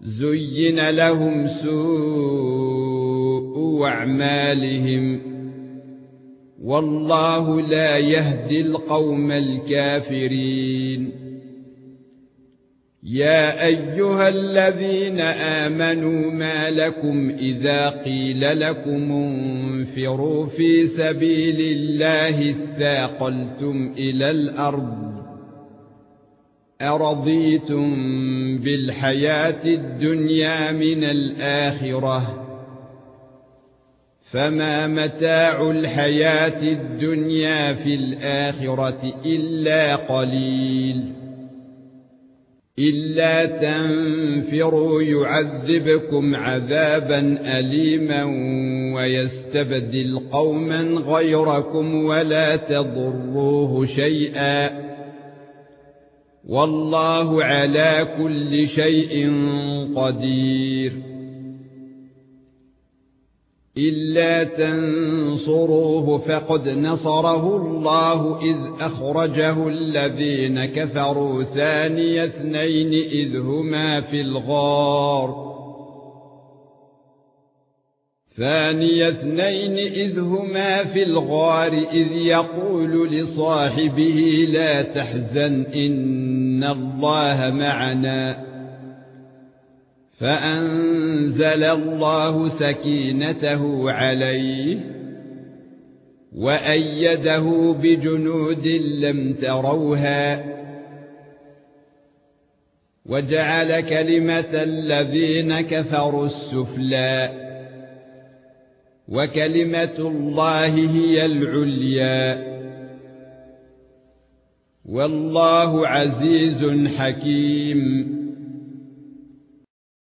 زين لهم سوء اعمالهم والله لا يهدي القوم الكافرين يا ايها الذين امنوا ما لكم اذا قيل لكم انفروا في سبيل الله اثاقلتم إلى الأرض أرضيتم بالحياة الدنيا من الآخرة؟ فما متاع الحياة الدنيا في الآخرة إلا قليل. إلا تنفروا يعذبكم عذابا اليما ويستبدل قوما غيركم ولا تضروه شيئا. والله على كل شيء قدير. إلا تنصروه فقد نصره الله إذ أخرجه الذين كفروا ثاني اثنين إذ هما في الغار. ثاني اثنين إذ هما في الغار إذ يقول لصاحبه لا تحزن إن الله معنا. فأنزل الله سكينته عليه وأيده بجنود لم تروها. وجعل كلمة الذين كفروا السفلى. وكلمة الله هي العليا. والله عزيز حكيم.